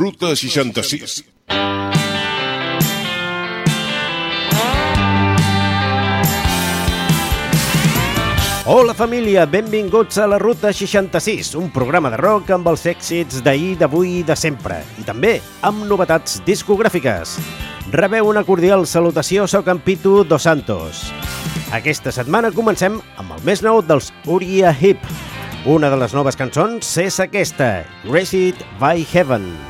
Ruta 66. Hola família, benvinguts a la Ruta 66, un programa de rock amb els èxits d'ahir, d'avui i de sempre, i també amb novetats discogràfiques. Rebeu una cordial salutació, soc en Pitu Dos Santos. Aquesta setmana comencem amb el més nou dels Uriah Heep. Una de les noves cançons és aquesta, Graced by Heaven.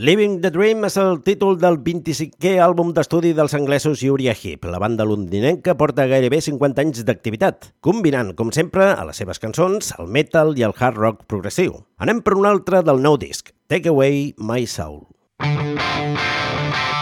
Living the Dream és el títol del 25è àlbum d'estudi dels anglesos Uriah Heep, la banda londinenca porta gairebé 50 anys d'activitat, combinant, com sempre, a les seves cançons el metal i el hard rock progressiu. Anem per un altre del nou disc, Take Away My Soul. Música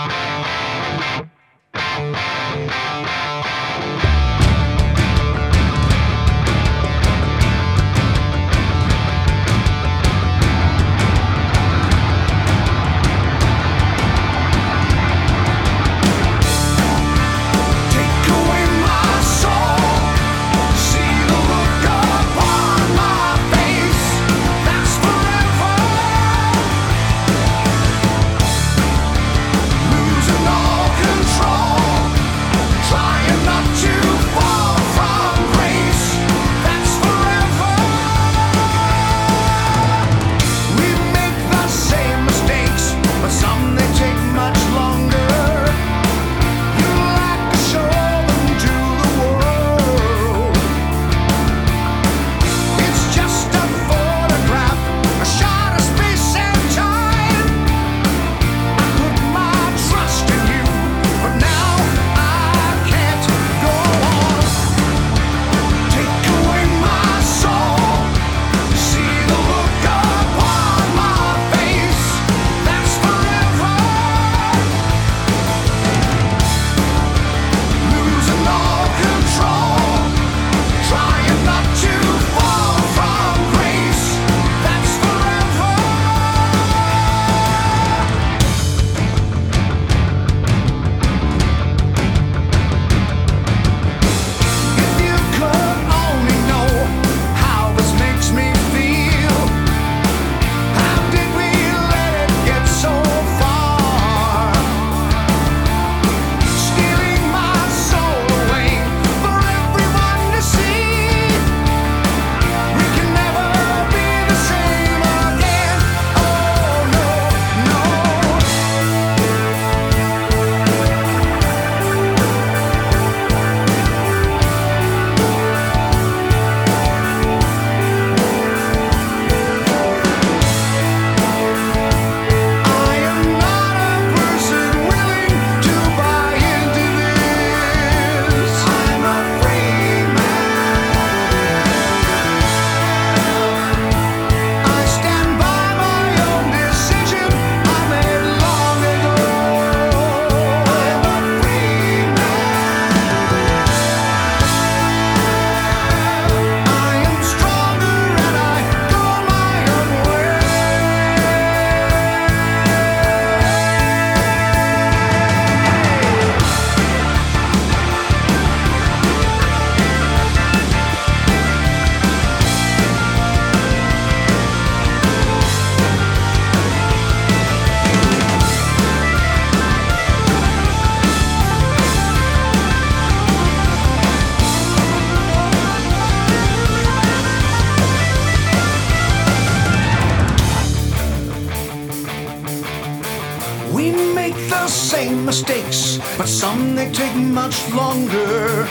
but some they take much longer.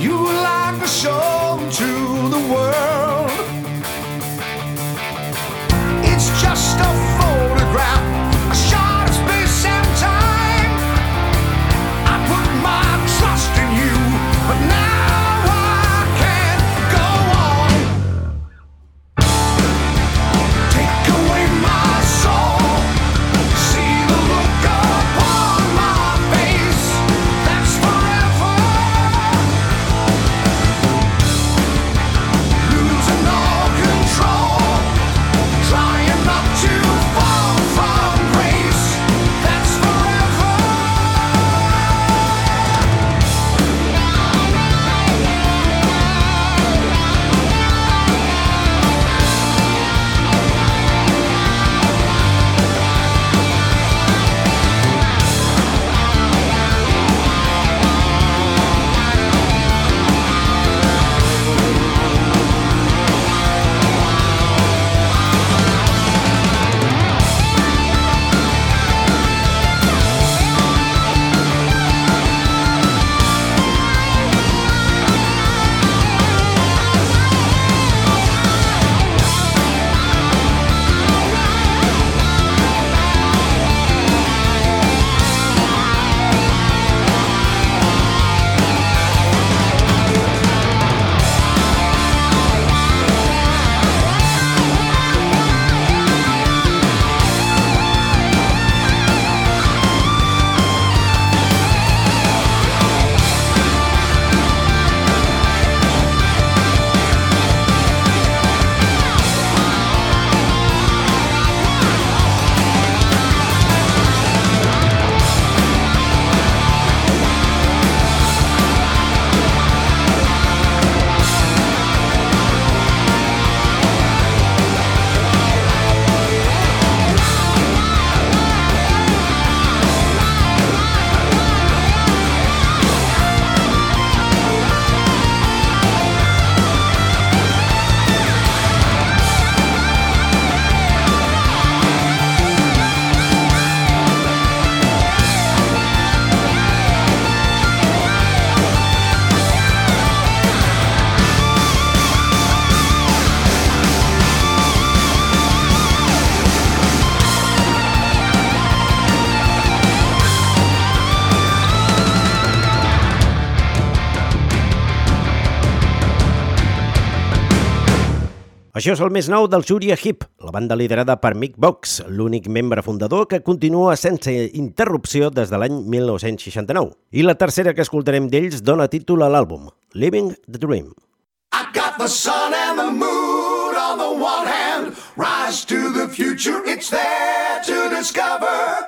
You like a show to the world. Això és el més nou del Júria Hip, la banda liderada per Mick Box, l'únic membre fundador que continua sense interrupció des de l'any 1969. I la tercera que escoltarem d'ells dona títol a l'àlbum, Living the Dream. I got the sun and the moon on the one hand Rise to the future, it's there to discover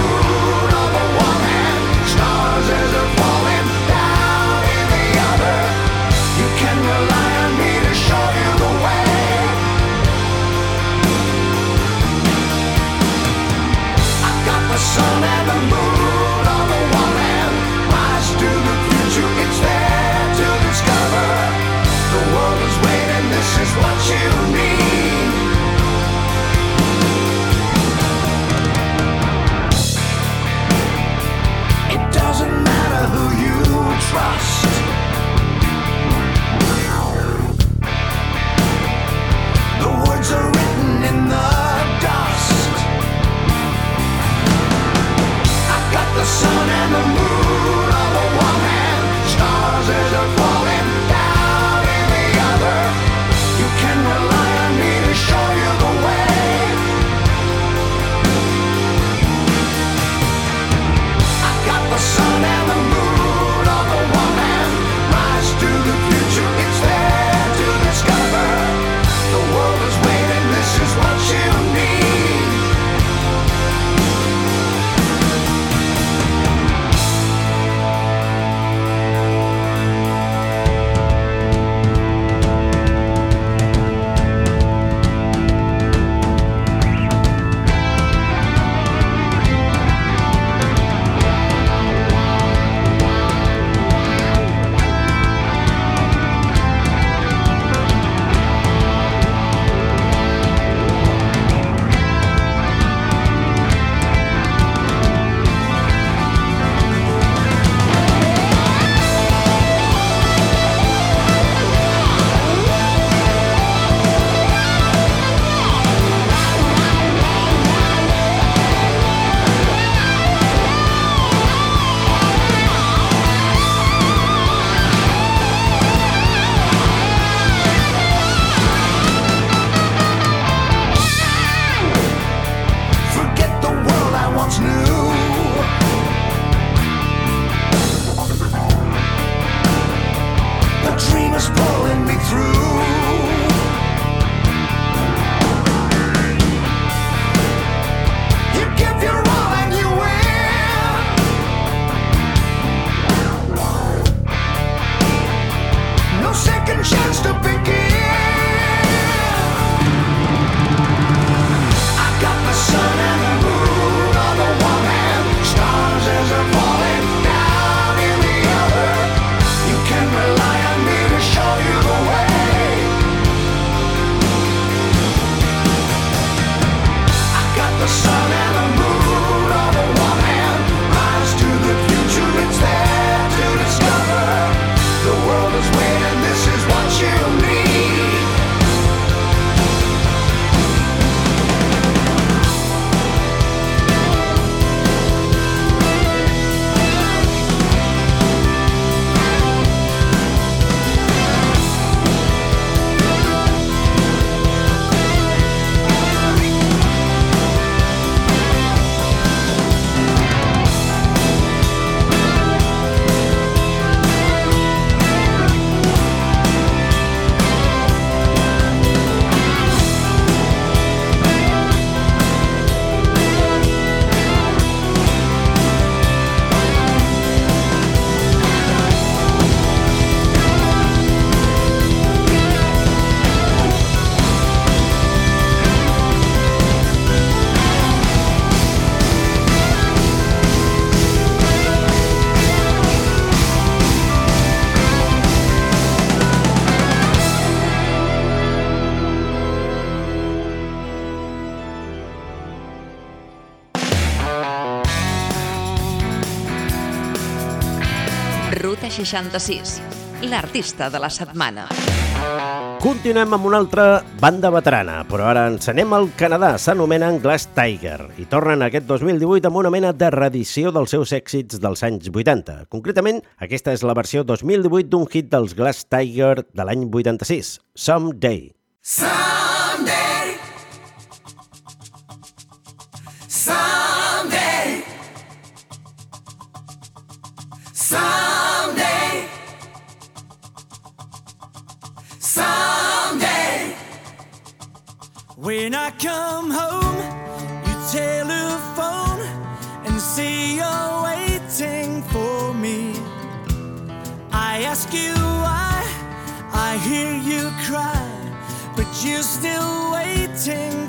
trust. The words are written in the dust. I got the sun and the moon. 66, l'artista de la setmana. Continuem amb una altra banda veterana, però ara ens anem al Canadà. S'anomenen Glass Tiger i tornen aquest 2018 amb una mena de reedició dels seus èxits dels anys 80. Concretament, aquesta és la versió 2018 d'un hit dels Glass Tiger de l'any 86, Someday. Someday, When I come home, you telephone and say you're waiting for me. I ask you why, I hear you cry, but you're still waiting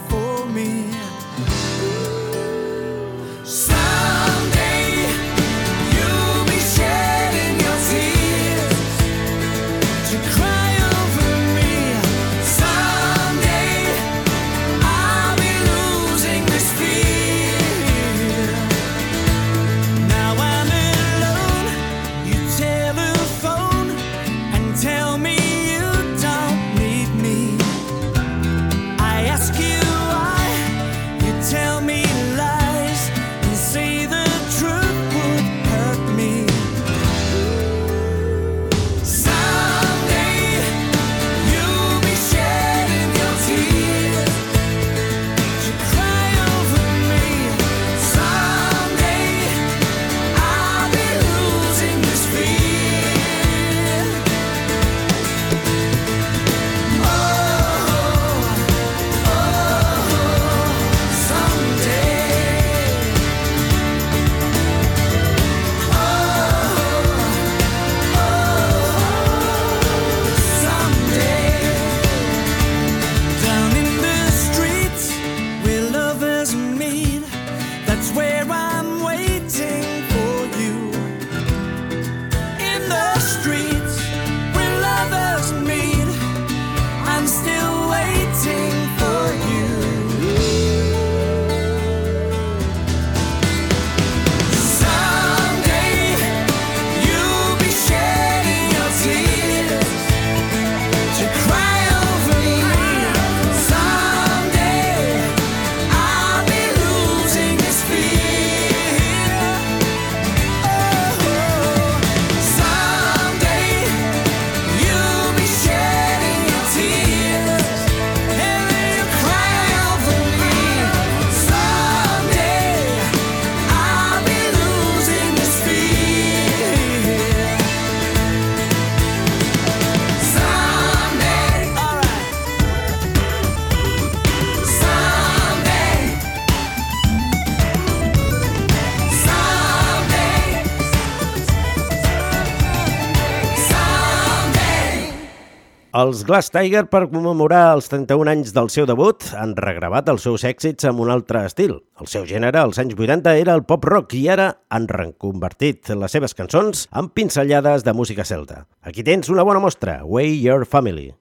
Els Glass Tiger, per commemorar els 31 anys del seu debut, han regravat els seus èxits amb un altre estil. El seu gènere, als anys 80, era el pop-rock i ara han reconvertit les seves cançons en pinzellades de música celta. Aquí tens una bona mostra, Way Your Family.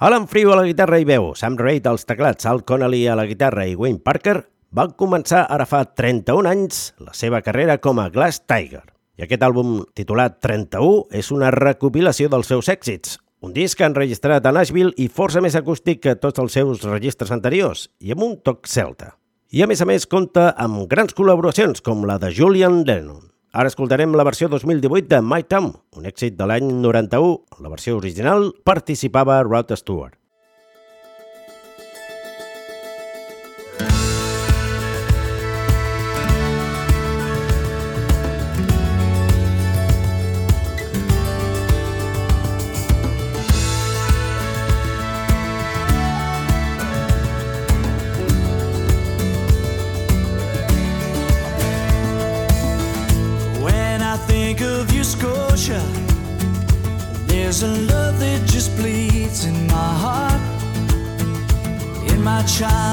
Alan Frew a la guitarra i veu, Sam Reid als teclats, Al Connolly a la guitarra i Wayne Parker van començar ara fa 31 anys la seva carrera com a Glass Tiger. I aquest àlbum, titulat 31, és una recopilació dels seus èxits, un disc enregistrat a Nashville i força més acústic que tots els seus registres anteriors, i amb un toc celta. I a més a més compta amb grans col·laboracions com la de Julian Lennon. Ara escoltarem la versió 2018 de My Town, un èxit de l'any 91. En la versió original participava Rod Stewart. In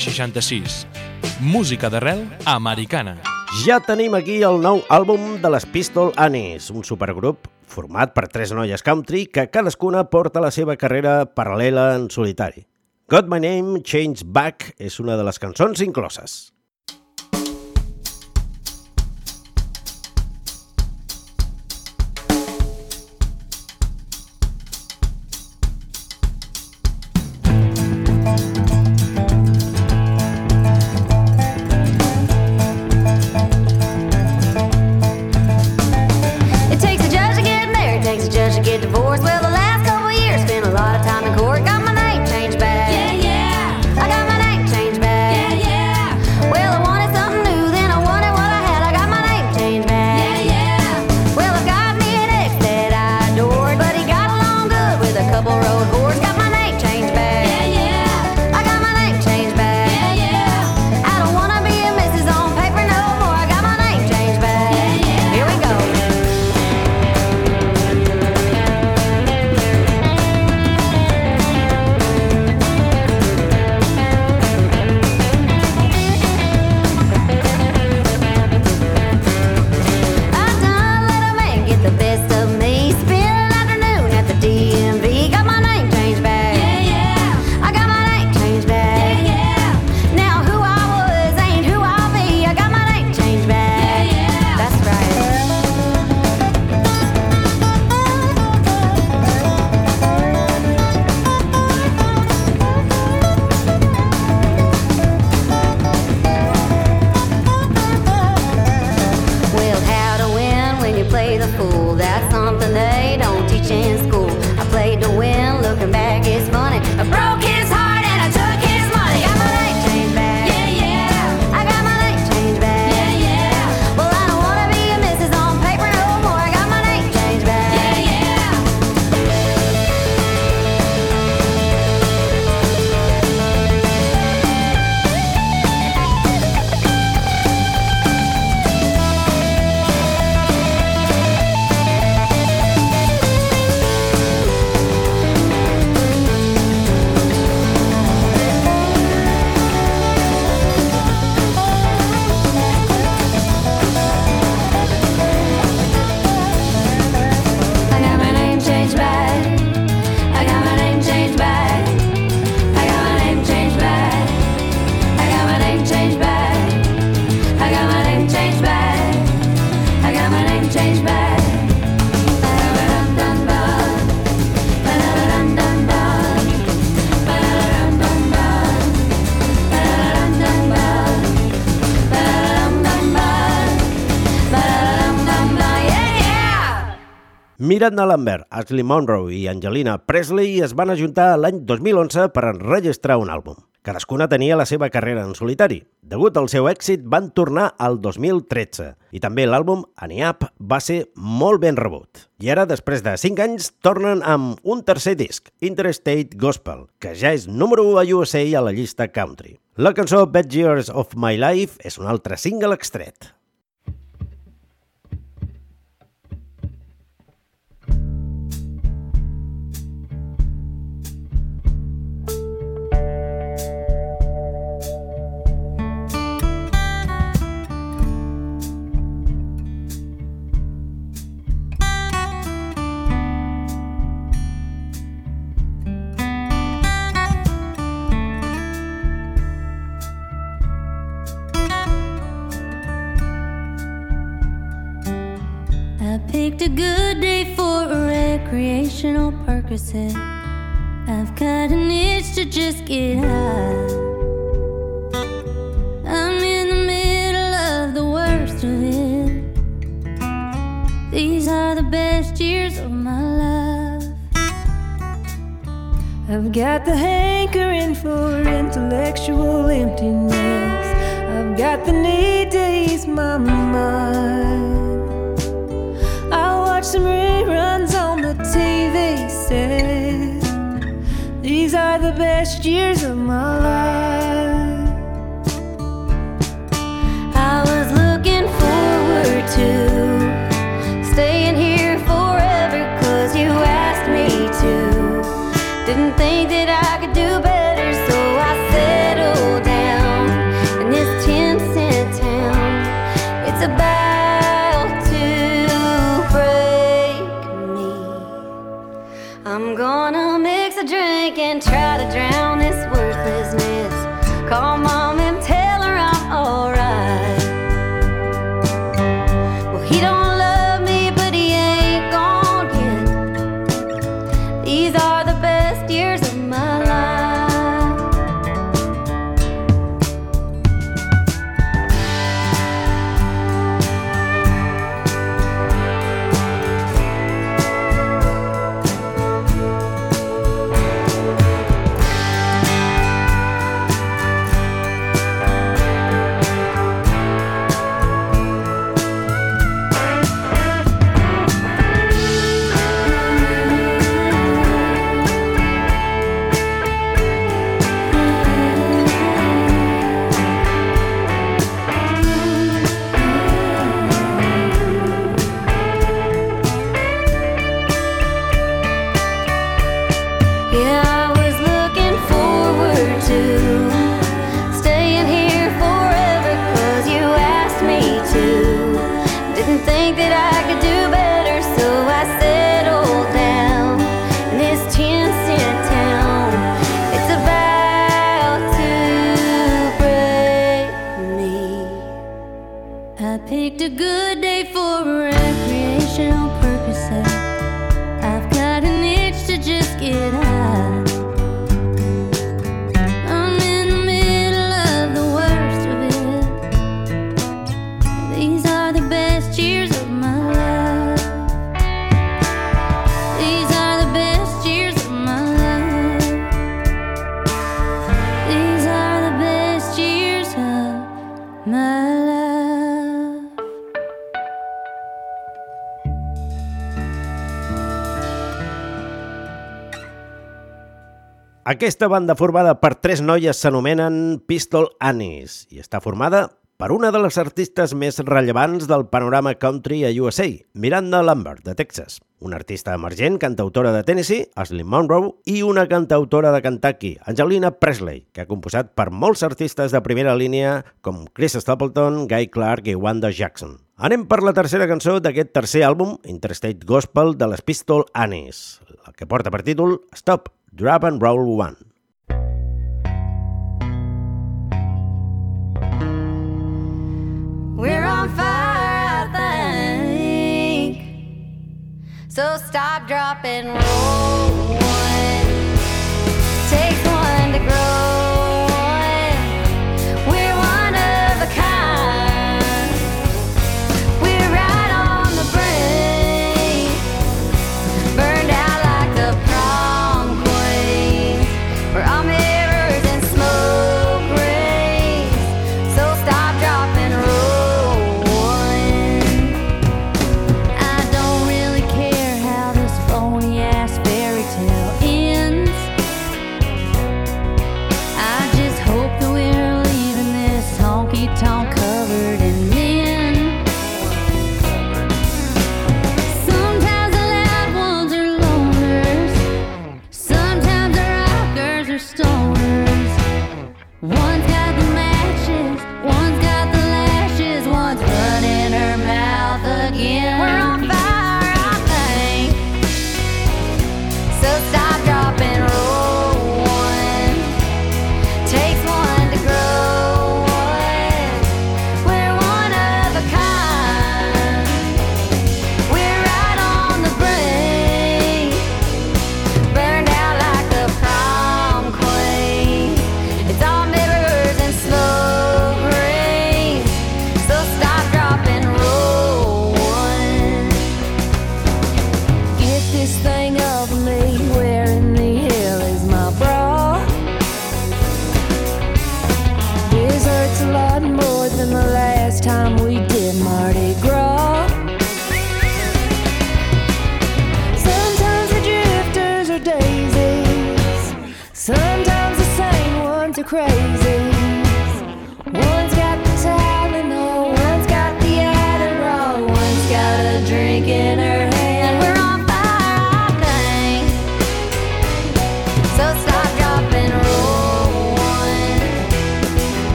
66. Música d'arrel americana. Ja tenim aquí el nou àlbum de les Pistol Annies, un supergrup format per tres noies country que cadascuna porta la seva carrera paral·lela en solitari. God My Name, Change Back és una de les cançons incloses. Miranda Lambert, Ashley Monroe i Angelina Presley es van ajuntar l'any 2011 per enregistrar un àlbum. Cadascuna tenia la seva carrera en solitari. Degut al seu èxit, van tornar al 2013 i també l'àlbum Aniap va ser molt ben rebut. I ara, després de 5 anys, tornen amb un tercer disc, Interstate Gospel, que ja és número 1 a USA a la llista country. La cançó Bad Years of My Life és un altre single extret. Recreational Percocet. I've got an itch to just get high. I'm in the middle of the worst of it. These are the best years of my life. I've got the hankering for intellectual emptiness. I've got the need to ease my mind. I watch some reruns years of my Aquesta banda formada per tres noies s'anomenen Pistol Annies i està formada per una de les artistes més rellevants del panorama country a USA, Miranda Lambert, de Texas. Una artista emergent, cantautora de Tennessee, Ashley Monroe, i una cantautora de Kentucky, Angelina Presley, que ha composat per molts artistes de primera línia com Chris Stapleton, Guy Clark i Wanda Jackson. Anem per la tercera cançó d'aquest tercer àlbum, Interstate Gospel, de les Pistol Annies, la que porta per títol Stop Drop and Roll One. We're on fire, I think. So stop, dropping roll one.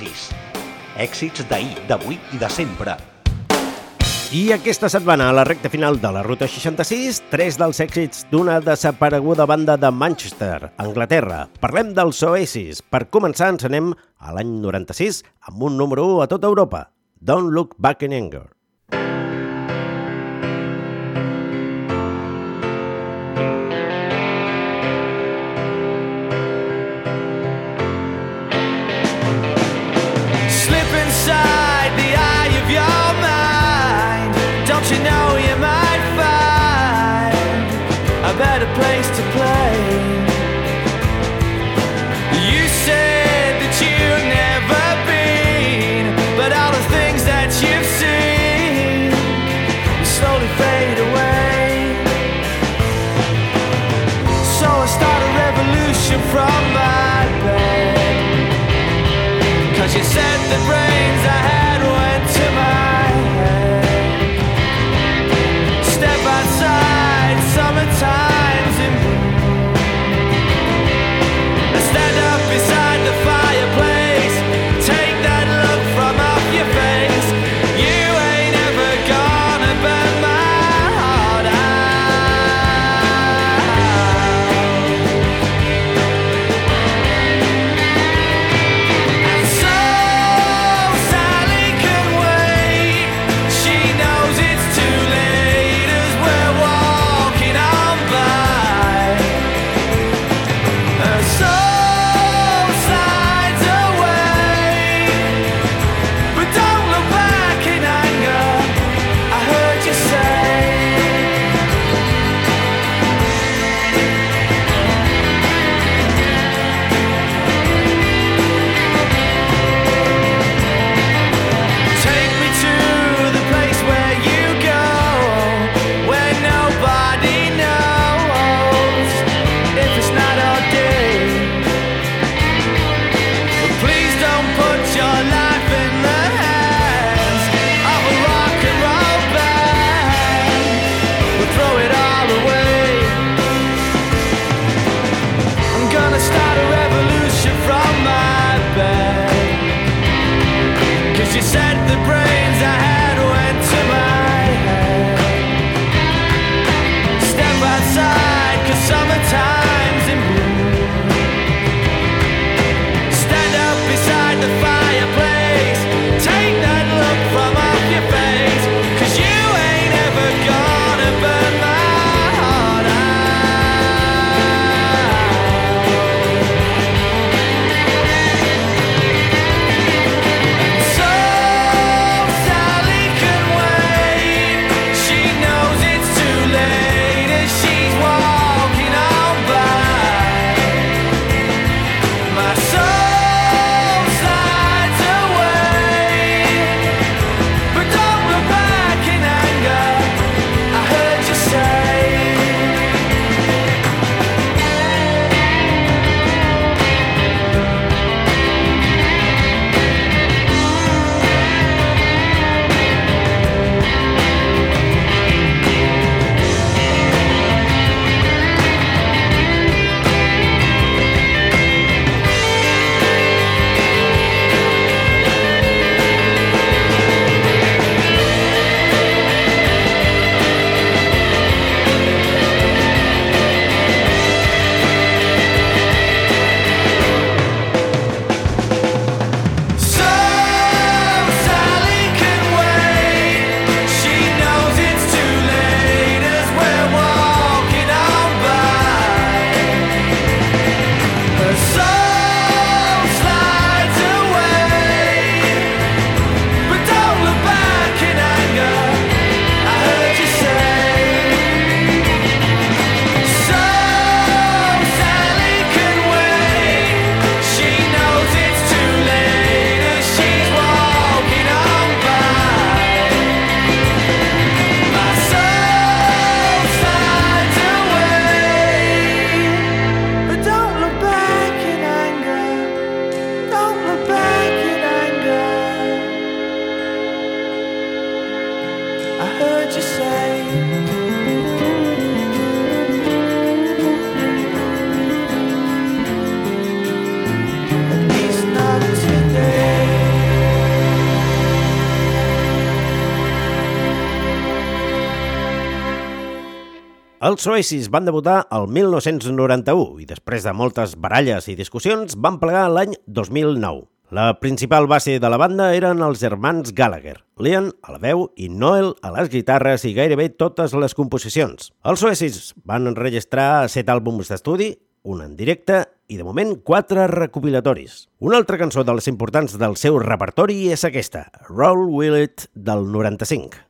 66. Èxits d'ahir, d'avui i de sempre. I aquesta setmana, a la recta final de la Ruta 66, tres dels èxits d'una desapareguda banda de Manchester, Anglaterra. Parlem dels Oasis. Per començar, ens anem a l'any 96 amb un número 1 a tota Europa. Don't Look Back in Anger. Els Oasis van debutar el 1991 i després de moltes baralles i discussions van plegar l'any 2009. La principal base de la banda eren els germans Gallagher, Liam a la veu i Noel a les guitarres i gairebé totes les composicions. Els Oasis van enregistrar set àlbums d'estudi, un en directe i, de moment, quatre recopilatoris. Una altra cançó de les importants del seu repertori és aquesta, Roll Will It, del 95.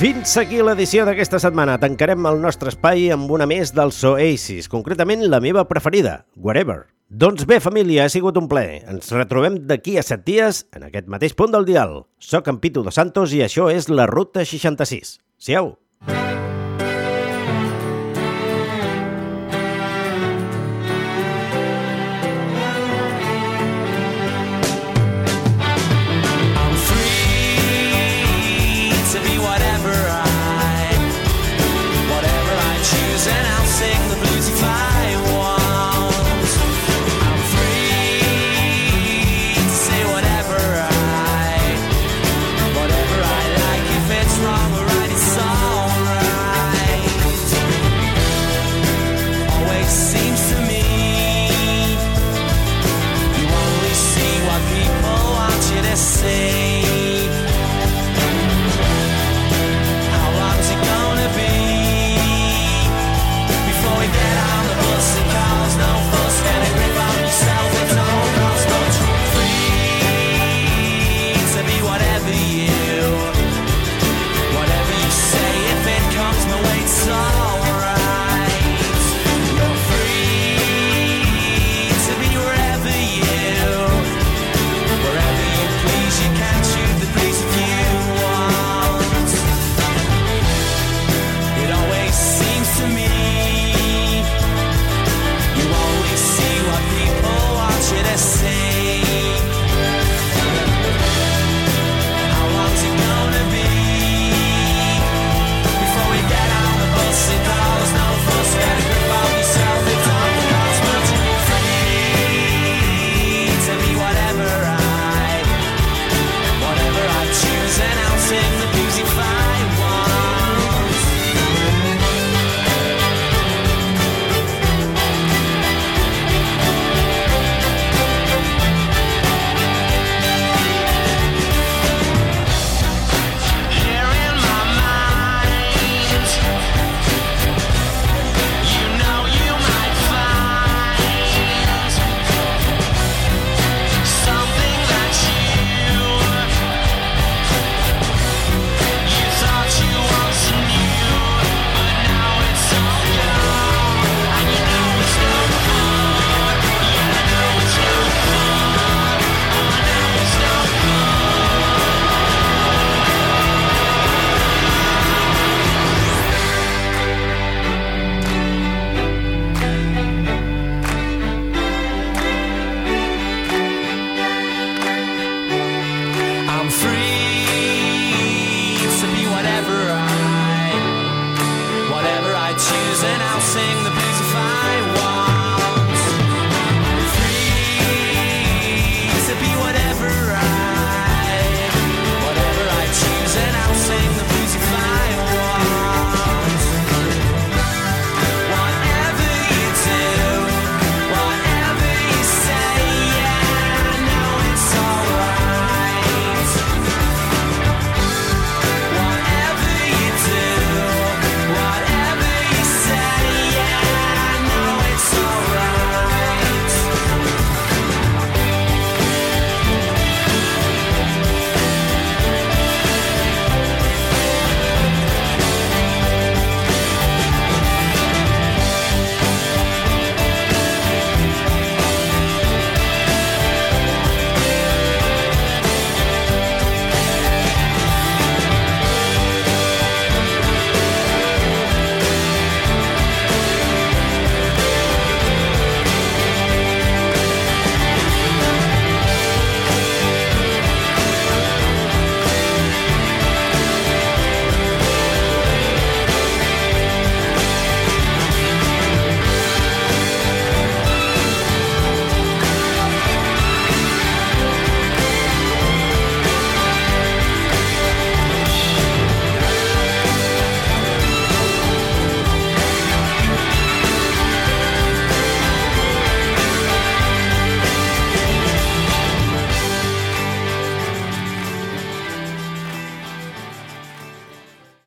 Fins aquí l'edició d'aquesta setmana. Tancarem el nostre espai amb una més dels Oasis, concretament la meva preferida, Wherever. Doncs bé, família, ha sigut un plaer. Ens retrobem d'aquí a set dies en aquest mateix punt del dial. Soc en Pitu Dos Santos i això és la Ruta 66. Siau! choose and I'll sing the blues of fire.